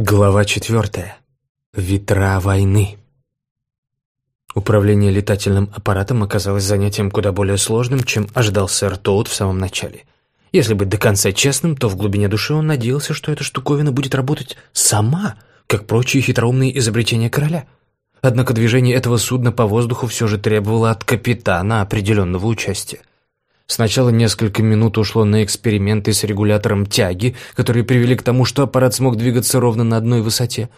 Глава четвертая. Ветра войны. Управление летательным аппаратом оказалось занятием куда более сложным, чем ожидал сэр Тоут в самом начале. Если быть до конца честным, то в глубине души он надеялся, что эта штуковина будет работать сама, как прочие хитроумные изобретения короля. Однако движение этого судна по воздуху все же требовало от капитана определенного участия. Сначала несколько минут ушло на эксперименты с регулятором тяги, которые привели к тому, что аппарат смог двигаться ровно на одной высоте.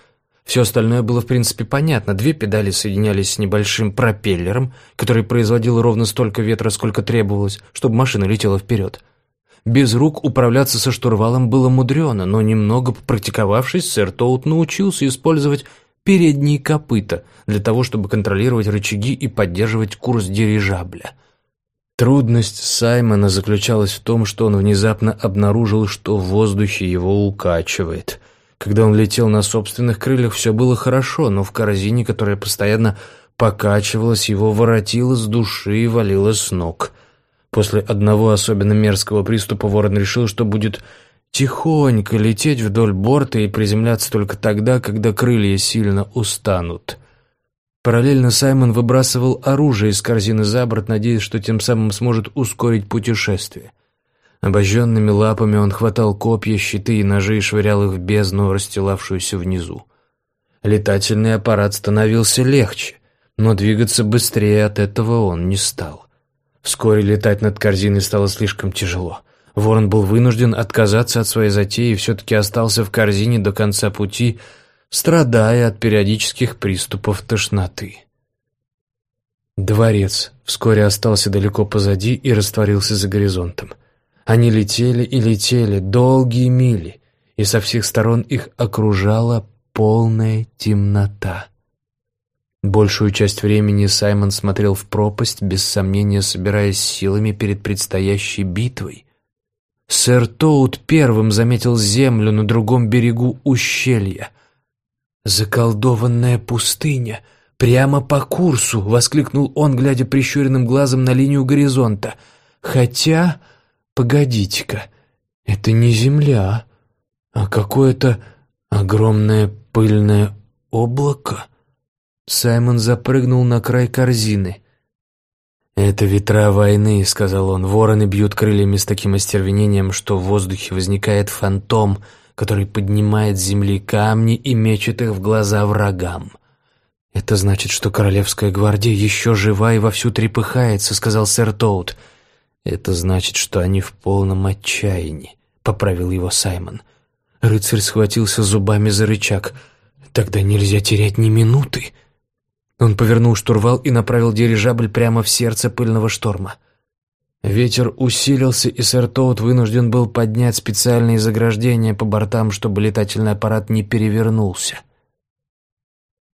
Все остальное было в принципе понятно. Две педали соединялись с небольшим пропеллером, который производил ровно столько ветра, сколько требовалось, чтобы машина летела вперед. Без рук управляться со штурвалом было мудрено, но немного попрактиковавшись, сэр Тоут научился использовать передние копыта для того, чтобы контролировать рычаги и поддерживать курс дирижабля – Трудность Саймона заключалась в том, что он внезапно обнаружил, что в воздухе его укачивает. Когда он летел на собственных крыльях, все было хорошо, но в корзине, которая постоянно покачивалась, его воротило с души и валило с ног. После одного особенно мерзкого приступа ворон решил, что будет тихонько лететь вдоль борта и приземляться только тогда, когда крылья сильно устанут. Параллельно Саймон выбрасывал оружие из корзины за борт, надеясь, что тем самым сможет ускорить путешествие. Обожженными лапами он хватал копья, щиты и ножи и швырял их в бездну, расстилавшуюся внизу. Летательный аппарат становился легче, но двигаться быстрее от этого он не стал. Вскоре летать над корзиной стало слишком тяжело. Ворон был вынужден отказаться от своей затеи и все-таки остался в корзине до конца пути, страдая от периодических приступов тошноты. Дворец вскоре остался далеко позади и растворился за горизонтом. Они летели и летели долгие мили, и со всех сторон их окружала полная темнота. Большую часть времени Саймон смотрел в пропасть, без сомнения собираясь силами перед предстоящей битвой. Сэр Тоут первым заметил землю на другом берегу ущелья — «Заколдованная пустыня! Прямо по курсу!» — воскликнул он, глядя прищуренным глазом на линию горизонта. «Хотя... Погодите-ка, это не земля, а какое-то огромное пыльное облако». Саймон запрыгнул на край корзины. «Это ветра войны», — сказал он. «Вороны бьют крыльями с таким остервенением, что в воздухе возникает фантом — который поднимает с земли камни и мечет их в глаза врагам. «Это значит, что Королевская гвардия еще жива и вовсю трепыхается», — сказал сэр Тоут. «Это значит, что они в полном отчаянии», — поправил его Саймон. Рыцарь схватился зубами за рычаг. «Тогда нельзя терять ни минуты». Он повернул штурвал и направил дирижабль прямо в сердце пыльного шторма. Ветер усилился, и сэр Тоут вынужден был поднять специальные заграждения по бортам, чтобы летательный аппарат не перевернулся.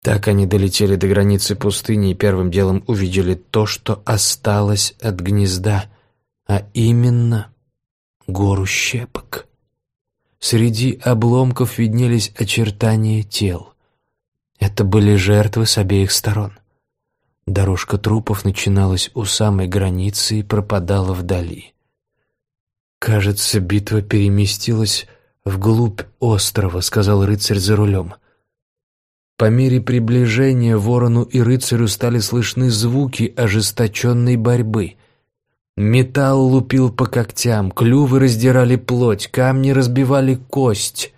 Так они долетели до границы пустыни и первым делом увидели то, что осталось от гнезда, а именно гору щепок. Среди обломков виднелись очертания тел. Это были жертвы с обеих сторон. Дорожка трупов начиналась у самой границы и пропадала вдали. «Кажется, битва переместилась вглубь острова», — сказал рыцарь за рулем. По мере приближения ворону и рыцарю стали слышны звуки ожесточенной борьбы. Металл лупил по когтям, клювы раздирали плоть, камни разбивали кость.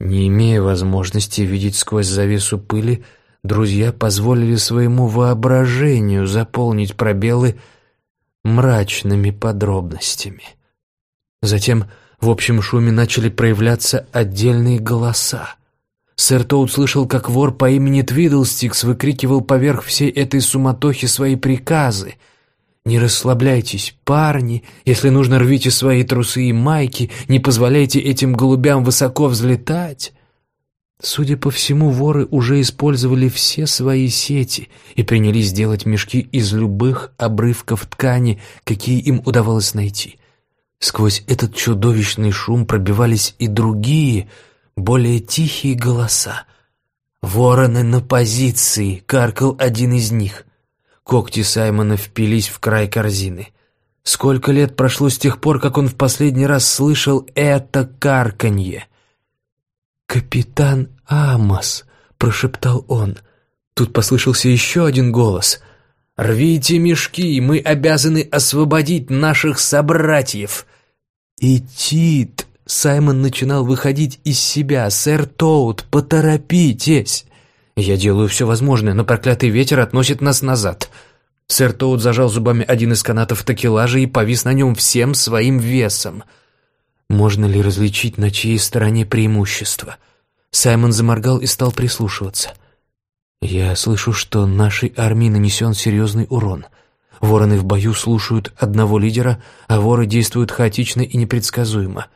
Не имея возможности видеть сквозь завесу пыли, друзья позволили своему воображению заполнить пробелы мрачными подробностями. Затем в общем шуме начали проявляться отдельные голоса. Сэр Тоут слышал, как вор по имени Твидлстикс выкрикивал поверх всей этой суматохи свои приказы. «Не расслабляйтесь, парни, если нужно, рвите свои трусы и майки, не позволяйте этим голубям высоко взлетать». Судя по всему, воры уже использовали все свои сети и принялись делать мешки из любых обрывков ткани, какие им удавалось найти. Сквозь этот чудовищный шум пробивались и другие, более тихие голоса. «Вороны на позиции!» — каркал один из них. Когти Саймона впились в край корзины. Сколько лет прошло с тех пор, как он в последний раз слышал это карканье? «Капитан Амос!» — прошептал он. Тут послышался еще один голос. «Рвите мешки, мы обязаны освободить наших собратьев!» «И Тит!» — Саймон начинал выходить из себя. «Сэр Тоут, поторопитесь!» «Я делаю все возможное, но проклятый ветер относит нас назад!» Сэр Тоут зажал зубами один из канатов такелажа и повис на нем всем своим весом. Можно ли различить, на чьей стороне преимущество? Саймон заморгал и стал прислушиваться. «Я слышу, что нашей армии нанесен серьезный урон. Вороны в бою слушают одного лидера, а воры действуют хаотично и непредсказуемо.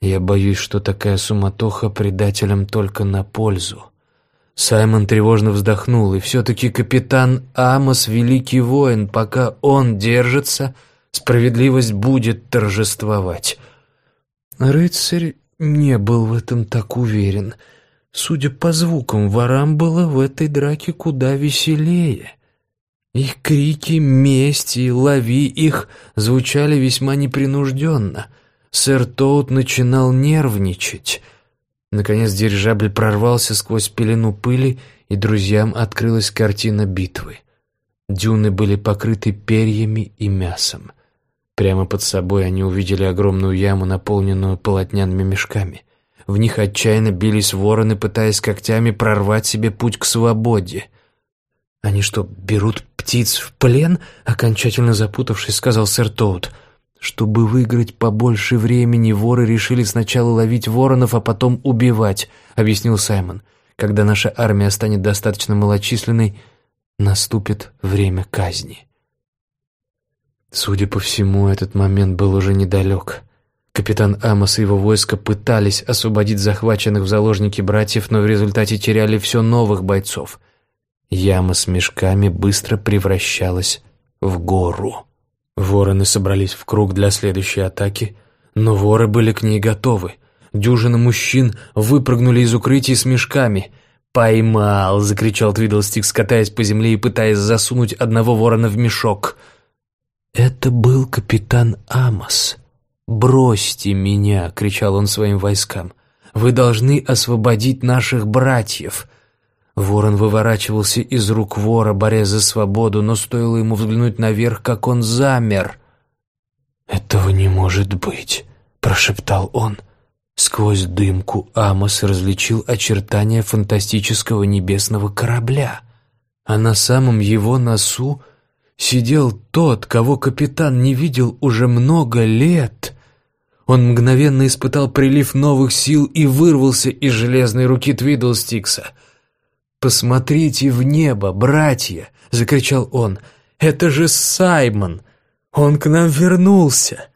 Я боюсь, что такая суматоха предателям только на пользу». Саймон тревожно вздохнул, и все-таки капитан Амос — великий воин. Пока он держится, справедливость будет торжествовать. Рыцарь не был в этом так уверен. Судя по звукам, ворам было в этой драке куда веселее. Их крики «Мести! Лови их!» звучали весьма непринужденно. Сэр Тоут начинал нервничать — Наконец дирижабль прорвался сквозь пелену пыли, и друзьям открылась картина битвы. Дюны были покрыты перьями и мясом. Прямо под собой они увидели огромную яму, наполненную полотняными мешками. В них отчаянно бились вороны, пытаясь когтями прорвать себе путь к свободе. «Они что, берут птиц в плен?» — окончательно запутавшись, сказал сэр Тоут — чтобы выиграть побольше времени, воры решили сначала ловить воронов, а потом убивать, объяснил Саймон. Когда наша армия станет достаточно малочисленной, наступит время казни. Судя по всему, этот момент был уже недалек. Капитан Амос и его войско пытались освободить захваченных в заложники братьев, но в результате теряли все новых бойцов. Яма с мешками быстро превращалась в гору. Вороны собрались в круг для следующей атаки, но воры были к ней готовы. Дюжина мужчин выпрыгнули из укрытий с мешками. «Поймал!» — закричал Твидлстикс, катаясь по земле и пытаясь засунуть одного ворона в мешок. «Это был капитан Амос. Бросьте меня!» — кричал он своим войскам. «Вы должны освободить наших братьев!» Ворон выворачивался из рук вора, борясь за свободу, но стоило ему взглянуть наверх, как он замер. «Этого не может быть», — прошептал он. Сквозь дымку Амос различил очертания фантастического небесного корабля, а на самом его носу сидел тот, кого капитан не видел уже много лет. Он мгновенно испытал прилив новых сил и вырвался из железной руки Твидлстикса — «Посмотрите в небо, братья!» — закричал он. «Это же Саймон! Он к нам вернулся!»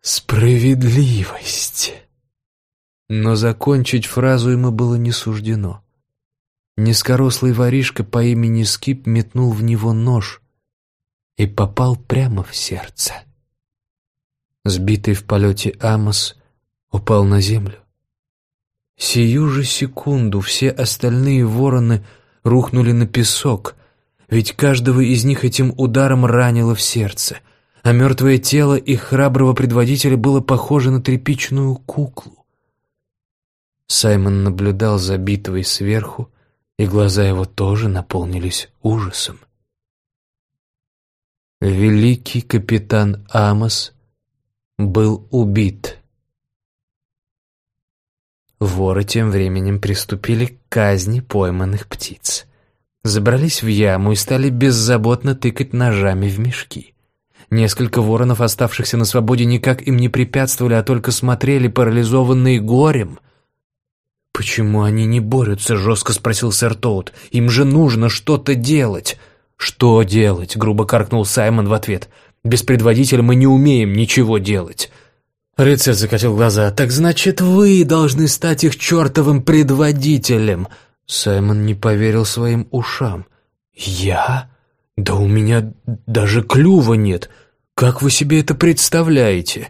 «Справедливость!» Но закончить фразу ему было не суждено. Низкорослый воришка по имени Скип метнул в него нож и попал прямо в сердце. Сбитый в полете Амос упал на землю. Сию же секунду все остальные вороны рухнули на песок, ведь каждого из них этим ударом ранило в сердце, а мертвое тело их храброго предводителя было похоже на тряпичную куклу. Саймон наблюдал за битвой сверху, и глаза его тоже наполнились ужасом. Великий капитан Амос был убит. Воры тем временем приступили к казни пойманных птиц. Забрались в яму и стали беззаботно тыкать ножами в мешки. Несколько воронов, оставшихся на свободе, никак им не препятствовали, а только смотрели, парализованные горем. «Почему они не борются?» — жестко спросил сэр Тоут. «Им же нужно что-то делать». «Что делать?» — грубо каркнул Саймон в ответ. «Без предводителя мы не умеем ничего делать». Рыцарь закатил глаза. «Так значит, вы должны стать их чертовым предводителем!» Саймон не поверил своим ушам. «Я? Да у меня даже клюва нет! Как вы себе это представляете?»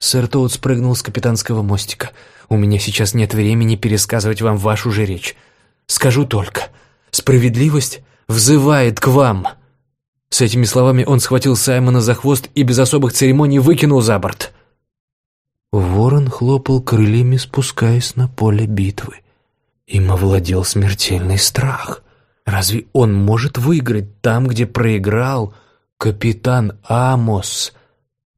Сэр Тоут спрыгнул с капитанского мостика. «У меня сейчас нет времени пересказывать вам вашу же речь. Скажу только, справедливость взывает к вам!» С этими словами он схватил Саймона за хвост и без особых церемоний выкинул за борт. Ворон хлопал крыльями, спускаясь на поле битвы. Им овладел смертельный страх. Разве он может выиграть там, где проиграл капитан Амос?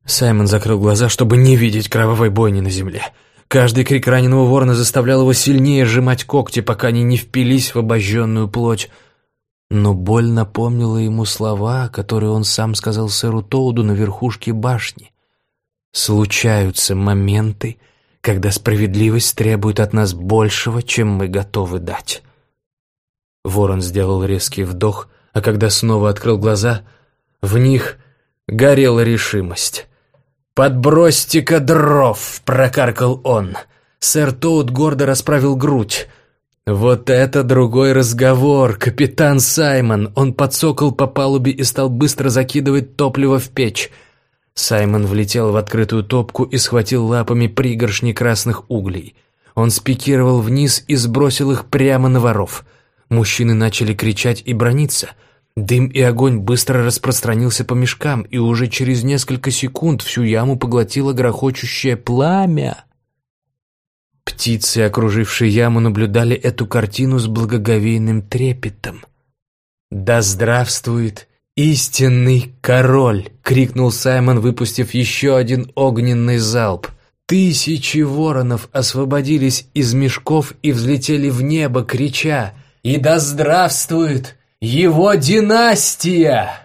Саймон закрыл глаза, чтобы не видеть кровавой бойни на земле. Каждый крик раненого ворона заставлял его сильнее сжимать когти, пока они не впились в обожженную плоть. Но боль напомнила ему слова, которые он сам сказал сэру Тоуду на верхушке башни. «Случаются моменты, когда справедливость требует от нас большего, чем мы готовы дать». Ворон сделал резкий вдох, а когда снова открыл глаза, в них горела решимость. «Подбросьте-ка дров!» — прокаркал он. Сэр Тоут гордо расправил грудь. «Вот это другой разговор, капитан Саймон!» Он подсокал по палубе и стал быстро закидывать топливо в печь. Саймон влетел в открытую топку и схватил лапами пригоршни красных углей. Он спикировал вниз и сбросил их прямо на воров. Мужчины начали кричать и брониться — Дым и огонь быстро распространился по мешкам, и уже через несколько секунд всю яму поглотило грохочущее пламя. Птицы, окружившие яму, наблюдали эту картину с благоговейным трепетом. «Да здравствует истинный король!» — крикнул Саймон, выпустив еще один огненный залп. Тысячи воронов освободились из мешков и взлетели в небо, крича «И да здравствует его династия!»